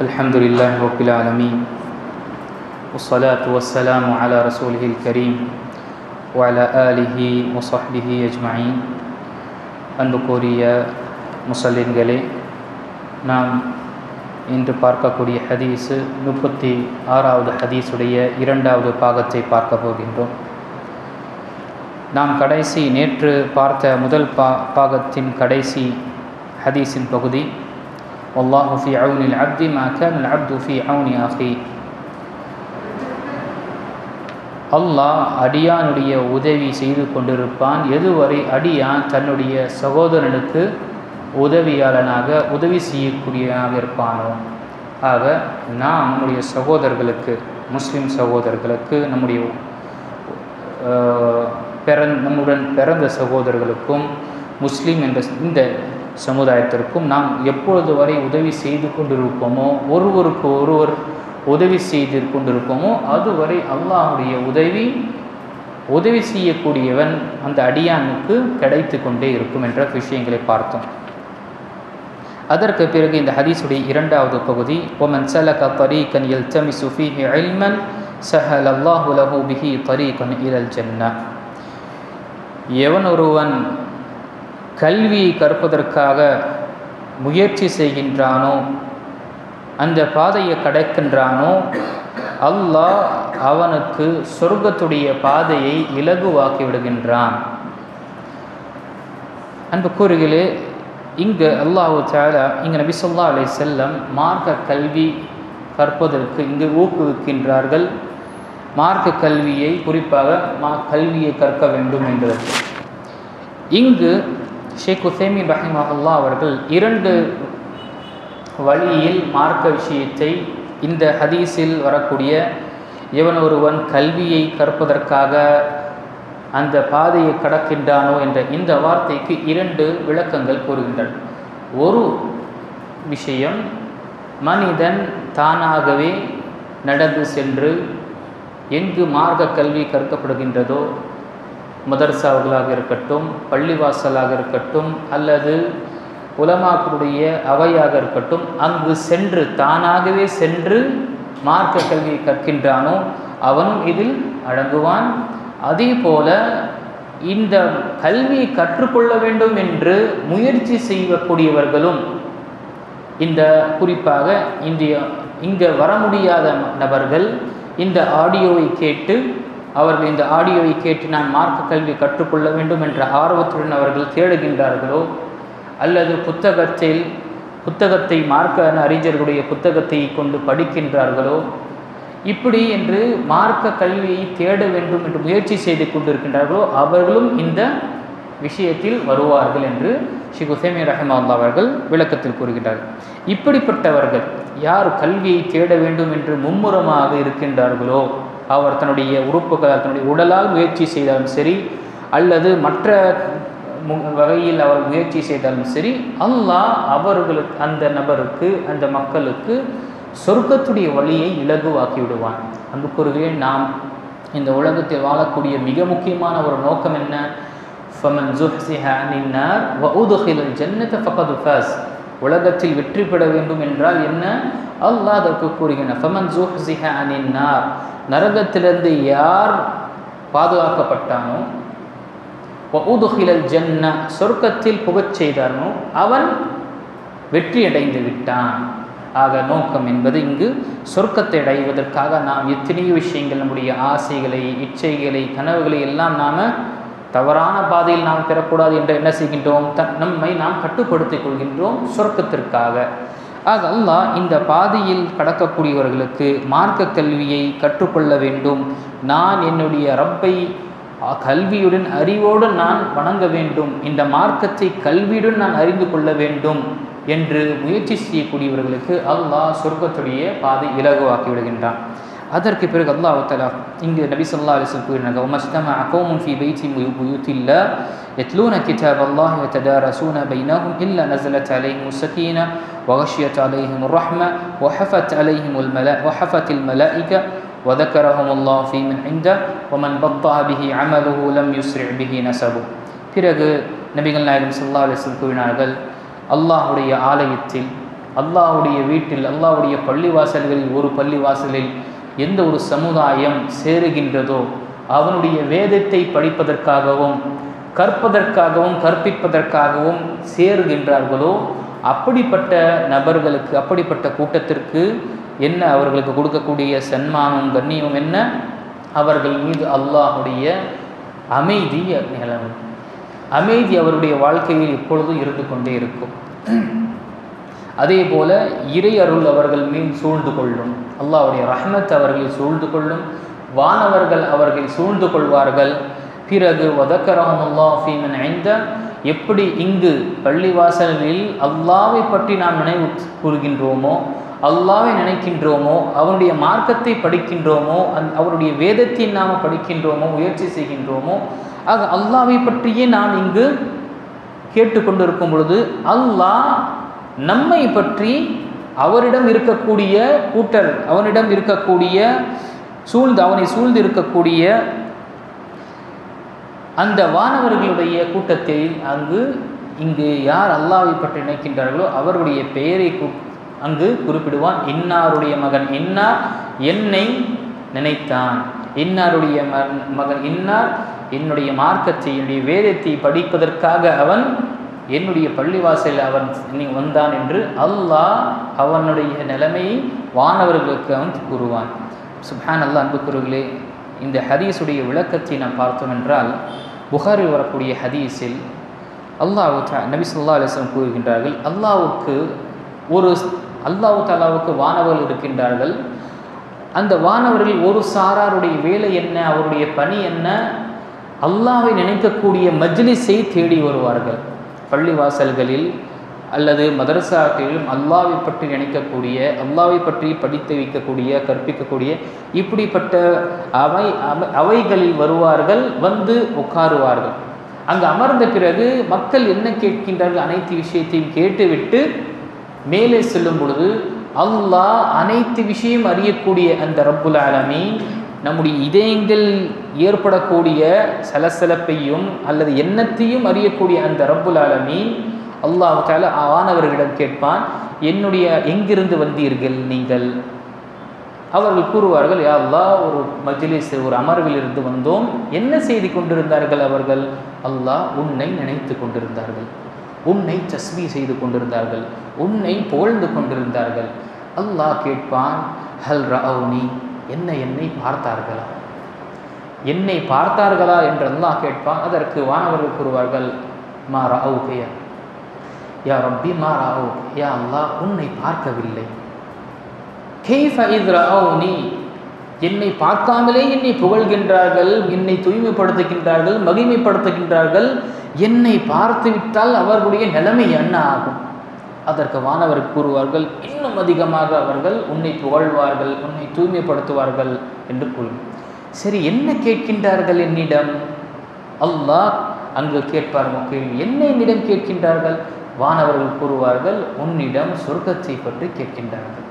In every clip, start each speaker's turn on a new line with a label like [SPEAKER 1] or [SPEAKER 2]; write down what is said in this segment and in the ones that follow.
[SPEAKER 1] الحمد لله رب العالمين والصلاة والسلام على رسوله الكريم وعلى آله وصحبه أجمعين அன்புக்குரிய முசல்லின்களே நாம் இன்று பார்க்கக்கூடிய ஹதீஸு முப்பத்தி ஆறாவது ஹதீஸுடைய இரண்டாவது பாகத்தை பார்க்க போகின்றோம் நாம் கடைசி நேற்று பார்த்த முதல் பா பாகத்தின் கடைசி ஹதீஸின் பகுதி والله في عون العبد ما كان العبد في عون أخيه அல்லாஹ் அடியானுடைய உதவி செய்து கொண்டிருப்பான் எதுவரை அடியான் தன்னுடைய சகோதரனுக்கு உதவியாளனாக உதவி செய்யக்கூடியவனாக இருப்பானோ ஆக நாம் நம்முடைய சகோதரர்களுக்கு முஸ்லிம் சகோதரர்களுக்கு நம்முடைய பிறந் நம்முடன் பிறந்த சகோதரர்களுக்கும் முஸ்லீம் என்ற இந்த சமுதாயத்திற்கும் நாம் எப்பொழுது வரை உதவி செய்து கொண்டிருப்போமோ ஒருவருக்கு ஒருவர் உதவி செய்து கொண்டிருப்போமோ அதுவரை அல்லாஹுடைய உதவி உதவி செய்யக்கூடியவன் அந்த அடியானுக்கு கிடைத்து கொண்டே இருக்கும் என்ற விஷயங்களை பார்த்தோம். அதற்கு பிறகு இந்த ஹதீஸுடைய இரண்டாவது பகுதி ஒமன் சலக தரீகன் எல் தமி சுஃபி இல்மன் சஹல் அல்லாஹு லஹூ பிஹி தரீகன் இலல் ஜன்னா எவன் ஒருவன் கல்வியை கற்பதற்காக முயற்சி செய்கின்றானோ? அந்த பாதையை கடக்கின்றானோ? அல்லாஹ் அவனுக்கு சொர்க்கத்துடைய பாதையை இலகுவாக்கி விடுகின்றான். அன்பு கூறுகளே இங்கு அல்லாஹு சாலா இங்கு நபி சொல்லா அலை செல்லம் மார்க்க கல்வி கற்பதற்கு இங்கு ஊக்குவிக்கின்றார்கள். மார்க்க கல்வியை குறிப்பாக மா கல்வியை கற்க வேண்டும் என்றது இங்கு ஷேக் உசேமி ரஹிமஹல்லா அவர்கள் இரண்டு வழியில் மார்க்க விஷயத்தை இந்த ஹதீஸில் வரக்கூடிய எவன் ஒருவன் கல்வியை கற்பதற்காக அந்த பாதையை கடக்கின்றானோ என்ற இந்த வார்த்தைக்கு இரண்டு விளக்கங்கள் கூறுகின்றன. ஒரு விஷயம் மனிதன் தானாகவே நடந்து சென்று எங்கு மார்க்க கல்வி கற்கப்படுகின்றதோ மதர்சாவுகளாக இருக்கட்டும் பள்ளிவாசலாக இருக்கட்டும் அல்லது உலமாக்களுடைய அவையாக இருக்கட்டும் அங்கு சென்று தானாகவே சென்று மார்க்க கல்வியை கற்கின்றானோ அவனும் இதில் அடங்குவான். அதே போல இந்த கல்வியை கற்றுக்கொள்ள வேண்டும் என்று முயற்சி செய்யக்கூடியவர்களும் இந்த குறிப்பாக இந்திய இங்கே வர முடியாத நபர்கள் இந்த ஆடியோவை கேட்டு அவர்கள் இந்த ஆடியோவை கேட்டு நான் மார்க்க கல்வி கற்றுக்கொள்ள வேண்டும் என்ற ஆர்வத்துடன் அவர்கள் தேடுகின்றார்களோ? அல்லது புத்தகத்தில் புத்தகத்தை மார்க்க அறிஞர்களுடைய புத்தகத்தை கொண்டு படிக்கின்றார்களோ? இப்படி என்று மார்க்க கல்வியை தேட வேண்டும் என்று முயற்சி செய்து கொண்டிருக்கின்றார்களோ? அவர்களும் இந்த விஷயத்தில் வருவார்கள் என்று ஸ்ரீ குசேமி ரஹமால்லா அவர்கள் விளக்கத்தில் கூறுகின்றார்கள் இப்படிப்பட்டவர்கள் யார் கல்வியை தேட வேண்டும் என்று மும்முரமாக இருக்கின்றார்களோ? அவர் தன்னுடைய உறுப்புகளால் தன்னுடைய உடலால் முயற்சி செய்தாலும் சரி அல்லது மற்ற வகையில் அவர் முயற்சி செய்தாலும் சரி அல்லாஹ் அவர்களுக்கு அந்த நபருக்கு அந்த மக்களுக்கு சொர்க்கத்துடைய வழியை இலகுவாக்கி விடுவான். அன்புக்குருவே நாம் இந்த உலகத்தில் வாழக்கூடிய மிக முக்கியமான ஒரு நோக்கம் என்ன? ஃபமன் ஜுஹ்சிஹ அனின்னார் ஜன்னத ஃபகது ஃபஸ் உலகத்தில் வெற்றி பெற வேண்டும் என்றால் என்ன? அல்லாஹ் அதற்கு கூறுகின்ற ஃபமன் ஜுஹ்சிஹ அனின்னார் நரகத்திலிருந்து யார் பாதுகாக்கப்பட்டானோ உதுகிலல் ஜன்ன சொர்க்கத்தில் புகச் செய்தானோ அவன் வெற்றியடைந்து விட்டான். ஆக நோக்கம் என்பது இங்கு சொர்க்கத்தை அடைவதற்காக நாம் எத்தனையோ விஷயங்கள் நம்முடைய ஆசைகளை இச்சைகளை கனவுகளை எல்லாம் நாம் தவறான பாதையில் நாம் பெறக்கூடாது என்று என்ன செய்கின்றோம்? த நம்மை நாம் கட்டுப்படுத்திக் கொள்கின்றோம் சொர்க்கத்திற்காக. ஆக அல்லாஹ் இந்த பாதையில் கடக்கக்கூடியவர்களுக்கு மார்க்க கல்வியை கற்றுக்கொள்ள வேண்டும். நான் என்னுடைய ரப்பை கல்வியுடன் அறிவோடு நான் வணங்க வேண்டும். இந்த மார்க்கத்தை கல்வியுடன் நான் அறிந்து கொள்ள வேண்டும் என்று முயற்சி செய்யக்கூடியவர்களுக்கு அல்லாஹ் சொர்க்கத்துடைய பாதை இலகுவாக்கி விடுகின்றான். அதற்கு பிறகு அல்லாஹ் தலா இங்கு நபி சொல்லா அலிஸ்லம் கூறினாங்க உமஸ்தம அகோமுன் ஃபி பைத்தி புயுத்தில்லா يتلون كتاب الله ويتدارسون بينهم إلا نزلت عليهم السكينة وغشيت عليهم الرحمة وحفت عليهم الملائكة وحفت الملائكة وذكرهم الله في من عنده ومن بطأ به عمله لم يسرع به نسبه பிறகு நபிகள் நாயகம் சல்லா அலிஸ்லம் கூறினார்கள் அல்லாஹுடைய ஆலயத்தில் அல்லாஹ்வுடைய வீட்டில் அல்லாஹ்வுடைய பள்ளிவாசல்களில் ஒரு பள்ளிவாசலில் எந்த ஒரு சமுதாயம் சேருகின்றதோ அவனுடைய வேதத்தை படிப்பதற்காகவும் கற்பதற்காகவும் கற்பிப்பதற்காகவும் சேருகின்றார்களோ அப்படிப்பட்ட நபர்களுக்கு அப்படிப்பட்ட கூட்டத்திற்கு என்ன அவர்களுக்கு கொடுக்கக்கூடிய சன்மானம் கண்ணியம் என்ன? அவர்கள் மீது அல்லாஹுடைய அமைதி நிலவும். அமைதி அவருடைய வாழ்க்கையில் எப்பொழுதும் இருந்து கொண்டே இருக்கும். அதே போல இறை அருள் அவர்கள் மீன் சூழ்ந்து கொள்ளும். அல்லாஹ்வுடைய ரஹ்மத் அவர்களை சூழ்ந்து கொள்ளும். வானவர்கள் அவர்கள் சூழ்ந்து கொள்வார்கள். பிறகு வதக்கரஹமுல்லா ஃபீமன் ஐந்த எப்படி இங்கு பள்ளிவாசலில் அல்லாவை பற்றி நாம் நினைவு கூறுகின்றோமோ அல்லாவை நினைக்கின்றோமோ அவனுடைய மார்க்கத்தை படிக்கின்றோமோ அந் அவருடைய வேதத்தை நாம் படிக்கின்றோமோ முயற்சி செய்கின்றோமோ ஆக அல்லாவை பற்றியே நாம் இங்கு கேட்டுக்கொண்டிருக்கும் பொழுது அல்லாஹ் நம்மை பற்றி அவரிடம் இருக்கக்கூடிய கூட்டல் அவனிடம் இருக்கக்கூடிய சூழ்ந்து அவனை சூழ்ந்து இருக்கக்கூடிய அந்த வானவர்களுடைய கூட்டத்தில் அங்கு இங்கு யார் அல்லாவை பற்றி நினைக்கின்றார்களோ அவருடைய பெயரை அங்கு குறிப்பிடுவான். இன்னாருடைய மகன் இன்னார் என்னை நினைத்தான். இன்னாருடைய மகன் மகன் இன்னார் என்னுடைய மார்க்கத்தை என்னுடைய வேதத்தை படிப்பதற்காக அவன் என்னுடைய பள்ளிவாசலில் அவன் வந்தான் என்று அல்லாஹ் அவனுடைய நிலைமையை வானவர்களுக்கு அவன் கூறுவான். சுப்ஹான் அல்லாஹ் அன்புக்குருகளே இந்த ஹரீஸுடைய விளக்கத்தை நாம் பார்த்தோம் என்றால் புகாரில் வரக்கூடிய ஹதீஸில் அல்லாஹ் நபி சொல்லா அலைஹி கூறுகின்றார்கள் அல்லாவுக்கு ஒரு அல்லாஹ் தாலாவுக்கு வானவர்கள் இருக்கின்றார்கள். அந்த வானவர்கள் ஒரு சாராருடைய வேலை என்ன அவருடைய பணி என்ன? அல்லாவை நினைக்கக்கூடிய மஜ்லிஸை தேடி வருவார்கள். பள்ளிவாசல்களில் அல்லது மதரசாக்களிலும் அல்லாவை பற்றி நினைக்கக்கூடிய அல்லாவை பற்றி படித்து வைக்கக்கூடிய கற்பிக்கக்கூடிய இப்படிப்பட்ட அவை அவைகளில் வருவார்கள் வந்து உட்காருவார்கள். அங்கு அமர்ந்த பிறகு மக்கள் என்ன கேட்கின்றார்கள் அனைத்து விஷயத்தையும் கேட்டுவிட்டு மேலே செல்லும் பொழுது அல்லாஹ் அனைத்து விஷயம் அறியக்கூடிய அந்த ரப்புல் ஆலமீன் நம்முடைய இதயங்கள் ஏற்படக்கூடிய சலசலப்பையும் அல்லது எண்ணத்தையும் அறியக்கூடிய அந்த ரப்புல் ஆலமீன் அல்லாஹ் தால ஆனவர்களிடம் கேட்பான் என்னுடைய எங்கிருந்து வந்தீர்கள் நீங்கள்? அவர்கள் கூறுவார்கள் யா அல்லாஹ் ஒரு மஜ்லிஸ் ஒரு அமர்வில் இருந்து வந்தோம். என்ன செய்து கொண்டிருந்தார்கள் அவர்கள்? அல்லாஹ் உன்னை நினைத்து கொண்டிருந்தார்கள். உன்னை தஸ்மி செய்து கொண்டிருந்தார்கள். உன்னை புகழ்ந்து கொண்டிருந்தார்கள். அல்லாஹ் கேட்பான் ஹல் ரவுனி என்ன என்னை பார்த்தார்களா? என்னை பார்த்தார்களா? என்று அல்லாஹ் கேட்பான். அதற்கு வானவர்கள் கூறுவார்கள் மா ரவுகையா யா ரப்பி மா யா அல்லாஹ் உன்னை பார்க்கவில்லை. கேஃப இத் என்னை பார்க்காமலே என்னை புகழ்கின்றார்கள் என்னை தூய்மைப்படுத்துகின்றார்கள் மகிமைப்படுத்துகின்றார்கள். என்னை பார்த்து விட்டால் அவர்களுடைய நிலைமை என்ன ஆகும்? அதற்கு வானவர் கூறுவார்கள் இன்னும் அதிகமாக அவர்கள் உன்னை புகழ்வார்கள் உன்னை தூய்மைப்படுத்துவார்கள் என்று கூறும். சரி என்ன கேட்கின்றார்கள் என்னிடம்? அல்லாஹ் அங்கு கேட்பார் கேள்வி என்ன என்னிடம் கேட்கின்றார்கள்? வானவர்கள் கூறுவார்கள் உன்னிடம் சொர்க்கத்தை பற்றி கேட்கின்றார்கள்.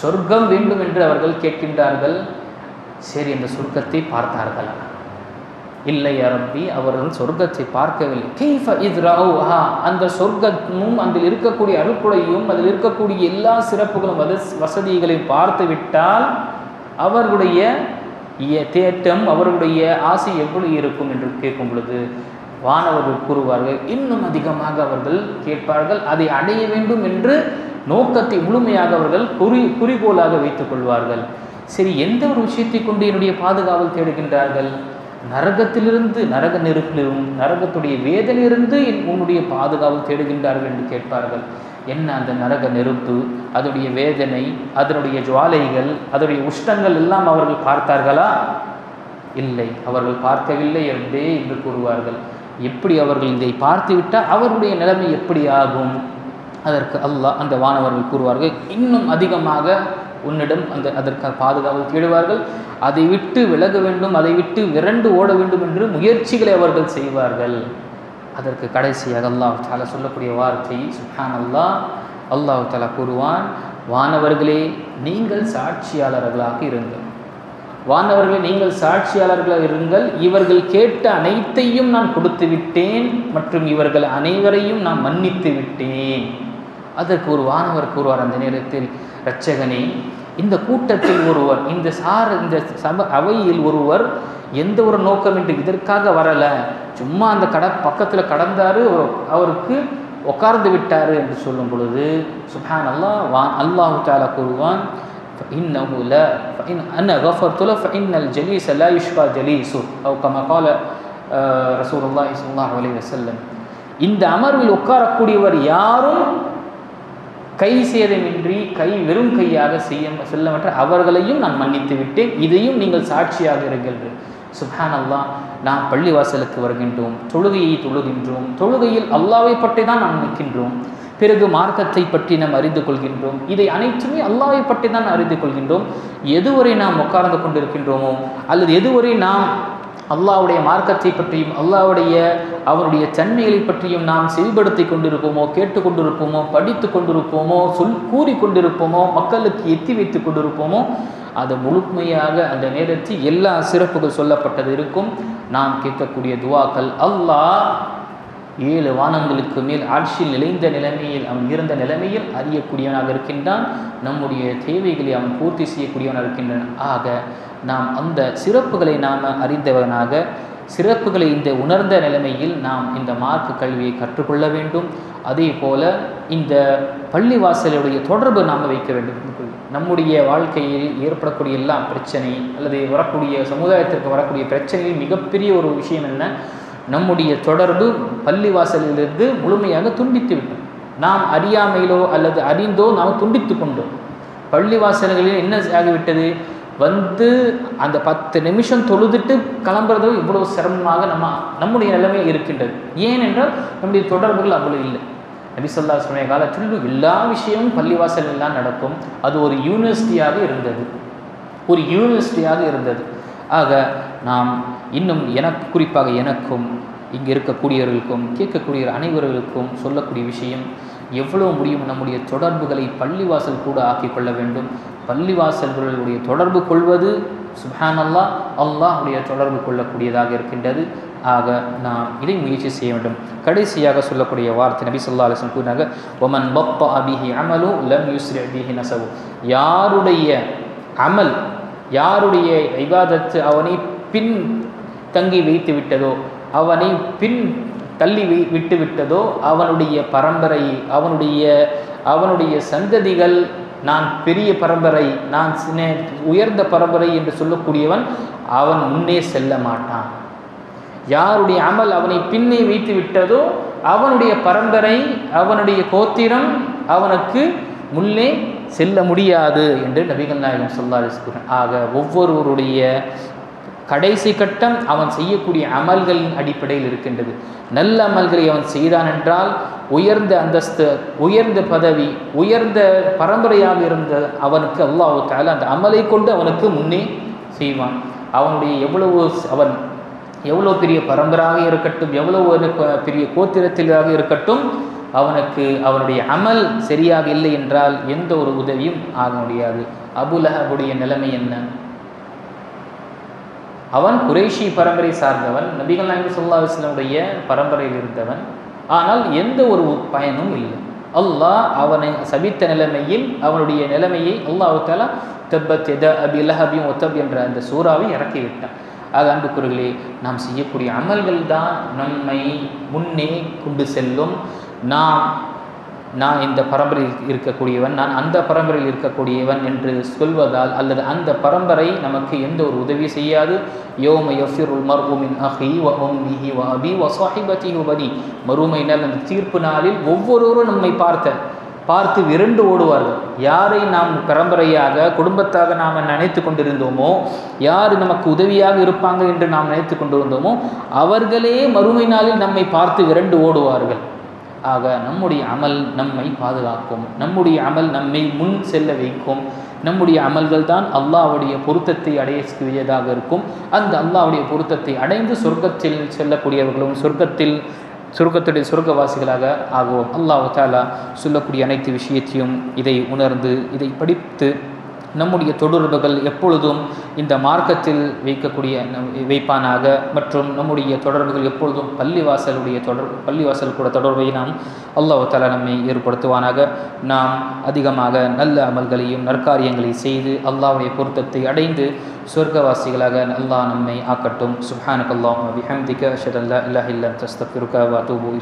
[SPEAKER 1] சொர்க்கம் வேண்டும் என்று அவர்கள் கேட்கின்றார்கள். சரி இந்த சொர்க்கத்தை பார்த்தார்களா? இல்லை அரம்பி அவர்கள் சொர்க்கத்தை பார்க்கவில்லை. கீஃப இத்ராவுஹா அந்த சொர்க்கமும் அதில் இருக்கக்கூடிய அருக்குடையும் அதில் இருக்கக்கூடிய எல்லா சிறப்புகளும் வசதிகளையும் பார்த்து விட்டால் அவர்களுடைய தேட்டம் அவர்களுடைய ஆசை எவ்வளவு இருக்கும் என்று கேட்கும் பொழுது வானவர்கள் கூறுவார்கள் இன்னும் அதிகமாக அவர்கள் கேட்பார்கள் அதை அடைய வேண்டும் என்று நோக்கத்தை முழுமையாக அவர்கள் குறி குறிக்கோளாக வைத்துக் கொள்வார்கள். சரி எந்த ஒரு விஷயத்தை கொண்டு என்னுடைய பாதுகாவல் தேடுகின்றார்கள்? நரகத்திலிருந்து நரக நெருப்பிலும் நரகத்துடைய வேதனையிலிருந்து என் உன்னுடைய பாதுகாவல் தேடுகின்றார்கள் என்று கேட்பார்கள். என்ன அந்த நரக நெருப்பு அதனுடைய வேதனை அதனுடைய ஜுவாலைகள் அதனுடைய உஷ்டங்கள் எல்லாம் அவர்கள் பார்த்தார்களா? இல்லை அவர்கள் பார்க்கவில்லை என்றே என்று கூறுவார்கள். எப்படி அவர்கள் இதை பார்த்துவிட்டால் அவருடைய நிலைமை எப்படி ஆகும்? அதற்கு அல்லாஹ் அந்த வானவர்கள் கூறுவார்கள் இன்னும் அதிகமாக உன்னிடம் அந்த அதற்கு பாதுகாவல் தேடுவார்கள் அதை விட்டு விலக வேண்டும் அதை விட்டு விரண்டு ஓட வேண்டும் என்று முயற்சிகளை அவர்கள் செய்வார்கள். அதற்கு கடைசியாக அல்லாஹ் தாலா சொல்லக்கூடிய வார்த்தை சுஹான் அல்லாஹ் அல்லாஹ் தாலா கூறுவான் வானவர்களே நீங்கள் சாட்சியாளர்களாக இருங்கள். வானவர்களே நீங்கள் சாட்சியாளர்களாக இருங்கள். இவர்கள் கேட்ட அனைத்தையும் நான் கொடுத்து விட்டேன். மற்றும் இவர்கள் அனைவரையும் நான் மன்னித்து விட்டேன். அதற்கு ஒரு வானவர் கூறுவார் அந்த நேரத்தில் இரட்சகனே இந்த கூட்டத்தில் ஒருவர் இந்த சார் இந்த சப அவையில் ஒருவர் எந்த ஒரு நோக்கமின்றி இதற்காக வரலை. சும்மா அந்த கட பக்கத்தில் கடந்தார் அவருக்கு உட்கார்ந்து விட்டார் என்று சொல்லும் பொழுது சுஹான் அல்லாஹ் வான் அல்லாஹு தாலா கூறுவான் فإنه لا فإن أنا غفرت له فإن الجليس لا يشفى جليسه أو كما قال رسول الله صلى الله عليه وسلم இந்த அமர்வில் உட்காரக்கூடியவர் யாரும் கை சேதமின்றி கை வெறும் கையாக செய்ய செல்லமற்ற அவர்களையும் நான் மன்னித்து விட்டேன் இதையும் நீங்கள் சாட்சியாக இருங்கள் சுப்ஹான் அல்லா நாம் பள்ளிவாசலுக்கு வருகின்றோம் தொழுகையை தொழுகின்றோம் தொழுகையில் அல்லாவை பற்றி தான் நாம் நிற்கின்றோம் பிறகு மார்க்கத்தை பற்றி நாம் அறிந்து கொள்கின்றோம். இதை அனைத்துமே அல்லாவை பற்றி தான் அறிந்து கொள்கின்றோம். எதுவரை நாம் உட்கார்ந்து கொண்டிருக்கின்றோமோ அல்லது எதுவரை நாம் அல்லாவுடைய மார்க்கத்தை பற்றியும் அல்லாவுடைய அவனுடைய தன்மைகளை பற்றியும் நாம் செவிப்படுத்தி கொண்டிருப்போமோ கேட்டுக்கொண்டிருப்போமோ படித்து கொண்டிருப்போமோ சொல் கூறி கொண்டிருப்போமோ மக்களுக்கு எத்தி வைத்து கொண்டிருப்போமோ அது முழுமையாக அந்த நேரத்தில் எல்லா சிறப்புகள் சொல்லப்பட்டது இருக்கும். நாம் கேட்கக்கூடிய துவாக்கள் அல்லாஹ் ஏழு வானங்களுக்கு மேல் ஆட்சியில் நிலைந்த நிலைமையில் அவன் இருந்த நிலைமையில் அறியக்கூடியவனாக இருக்கின்றான். நம்முடைய தேவைகளை அவன் பூர்த்தி செய்யக்கூடியவனாக இருக்கின்றான். ஆக நாம் அந்த சிறப்புகளை நாம் அறிந்தவனாக சிறப்புகளை இந்த உணர்ந்த நிலைமையில் நாம் இந்த மார்க்க கல்வியை கற்றுக்கொள்ள வேண்டும். அதே போல இந்த பள்ளிவாசலுடைய தொடர்பு நாம் வைக்க வேண்டும். நம்முடைய வாழ்க்கையில் ஏற்படக்கூடிய எல்லா பிரச்சனை அல்லது வரக்கூடிய சமுதாயத்திற்கு வரக்கூடிய பிரச்சனையில் மிகப்பெரிய ஒரு விஷயம் என்ன? நம்முடைய தொடர்பு பள்ளிவாசலிலிருந்து முழுமையாக துண்டித்து விட்டோம். நாம் அறியாமையிலோ அல்லது அறிந்தோ நாம் துண்டித்து கொண்டோம். பள்ளிவாசல்களில் என்ன ஆகிவிட்டது? வந்து அந்த பத்து நிமிஷம் தொழுதுட்டு கிளம்புறதோ இவ்வளவு சிரமமாக நம்ம நம்முடைய நிலைமை இருக்கின்றது. ஏனென்றால் நம்முடைய தொடர்புகள் அவ்வளவு இல்லை. நபி சொல்லா சொன்ன காலத்தில் எல்லா விஷயமும் பள்ளிவாசல் நடக்கும். அது ஒரு யூனிவர்சிட்டியாக இருந்தது. ஒரு யூனிவர்சிட்டியாக இருந்தது. ஆக நாம் இன்னும் எனக்கு குறிப்பாக எனக்கும் இங்கே இருக்கக்கூடியவர்களுக்கும் கேட்கக்கூடிய அனைவர்களுக்கும் சொல்லக்கூடிய விஷயம் எவ்வளோ முடியும் நம்முடைய தொடர்புகளை பள்ளிவாசல் கூட ஆக்கி கொள்ள வேண்டும். பள்ளிவாசல்களுடைய தொடர்பு கொள்வது சுஹான் அல்லாஹ் அல்லாஹுடைய தொடர்பு கொள்ளக்கூடியதாக இருக்கின்றது. ஆக நாம் இதை முயற்சி செய்ய வேண்டும். கடைசியாக சொல்லக்கூடிய வார்த்தை நபி சொல்லா அலிஸ்லம் கூறினாங்க ஒமன் பப்பா அபிஹி அமலு லம் யூஸ்ரி அபிஹி நசவு யாருடைய அமல் யாருடைய இபாதத்து அவனை பின் தங்கி வைத்து விட்டதோ அவனை பின் தள்ளி வை விட்டு விட்டதோ அவனுடைய பரம்பரை அவனுடைய அவனுடைய சந்ததிகள் நான் பெரிய பரம்பரை நான் உயர்ந்த பரம்பரை என்று சொல்லக்கூடியவன் அவன் முன்னே செல்ல மாட்டான். யாருடைய அமல் அவனை பின்னே வைத்து விட்டதோ அவனுடைய பரம்பரை அவனுடைய கோத்திரம் அவனுக்கு முன்னே செல்ல முடியாது என்று நபிகள் நாயகம் சொல்லாரு ஆக ஒவ்வொருவருடைய கடைசி கட்டம் அவன் செய்யக்கூடிய அமல்களின் அடிப்படையில் இருக்கின்றது. நல்ல அமல்களை அவன் செய்தான் என்றால் உயர்ந்த அந்தஸ்து உயர்ந்த பதவி உயர்ந்த பரம்பரையாக இருந்த அவனுக்கு அல்லாவுக்கால அந்த அமலை கொண்டு அவனுக்கு முன்னே செய்வான். அவனுடைய எவ்வளவு அவன் எவ்வளோ பெரிய பரம்பராக இருக்கட்டும் எவ்வளவு பெரிய கோத்திரத்திலாக இருக்கட்டும் அவனுக்கு அவனுடைய அமல் சரியாக இல்லை என்றால் எந்த ஒரு உதவியும் ஆக முடியாது. அபுலஹபுடைய நிலைமை என்ன? அவன் குரேஷி பரம்பரை சார்ந்தவன் நபிகள் நாயகம் சொல்லா இஸ்லமுடைய பரம்பரையில் இருந்தவன். ஆனால் எந்த ஒரு பயனும் இல்லை. அல்லாஹ் அவனை சபித்த நிலைமையில் அவனுடைய நிலைமையை அல்லாஹு தெப்பத் தப்பத் எத அபி லஹபியும் ஒத்தப் என்ற அந்த சூறாவை இறக்கிவிட்டான். ஆக அன்புக்குறுகளே நாம் செய்யக்கூடிய அமல்கள் தான் நம்மை முன்னே கொண்டு செல்லும். நாம் நான் இந்த பரம்பரையில் இருக்கக்கூடியவன் நான் அந்த பரம்பரையில் இருக்கக்கூடியவன் என்று சொல்வதால் அல்லது அந்த பரம்பரை நமக்கு எந்த ஒரு உதவி செய்யாது. யோம யஃபிருல் மர்ஹூமின் அஹி வ உம்மிஹி வ அபி வ சாஹிபதி உபதி மறுமை நாள் அந்த தீர்ப்பு நாளில் ஒவ்வொருவரும் நம்மை பார்த்த பார்த்து விரண்டு ஓடுவார்கள். யாரை நாம் பரம்பரையாக குடும்பத்தாக நாம் நினைத்து கொண்டிருந்தோமோ யார் நமக்கு உதவியாக இருப்பாங்க என்று நாம் நினைத்து கொண்டிருந்தோமோ அவர்களே மறுமை நாளில் நம்மை பார்த்து விரண்டு ஓடுவார்கள். ஆக நம்முடைய அமல் நம்மை பாதுகாக்கும். நம்முடைய அமல் நம்மை முன் செல்ல வைக்கும். நம்முடைய அமல்கள் தான் அல்லாவுடைய பொருத்தத்தை அடையக்கூடியதாக இருக்கும். அந்த அல்லாவுடைய பொருத்தத்தை அடைந்து சொர்க்கத்தில் செல்லக்கூடியவர்களும் சொர்க்கத்தில் சொர்க்கத்துடைய சொர்க்கவாசிகளாக ஆகுவோம். அல்லாஹு தாலா சொல்லக்கூடிய அனைத்து விஷயத்தையும் இதை உணர்ந்து இதை படித்து நம்முடைய தொடர்புகள் எப்பொழுதும் இந்த மார்க்கத்தில் வைக்கக்கூடிய வைப்பானாக. மற்றும் நம்முடைய தொடர்புகள் எப்பொழுதும் பள்ளிவாசலுடைய தொடர்பு பள்ளிவாசல் கூட தொடர்பை நாம் அல்லாஹ் தலா நம்மை ஏற்படுத்துவானாக. நாம் அதிகமாக நல்ல அமல்களையும் நற்காரியங்களையும் செய்து அல்லாவுடைய பொருத்தத்தை அடைந்து சொர்க்கவாசிகளாக அல்லாஹ் நம்மை ஆக்கட்டும். சுப்ஹானக் அல்லாஹ் விஹம்திக அஷதல்லா இல்லாஹ் இல்லா தஸ்தஃபிருக்கா வ தூபு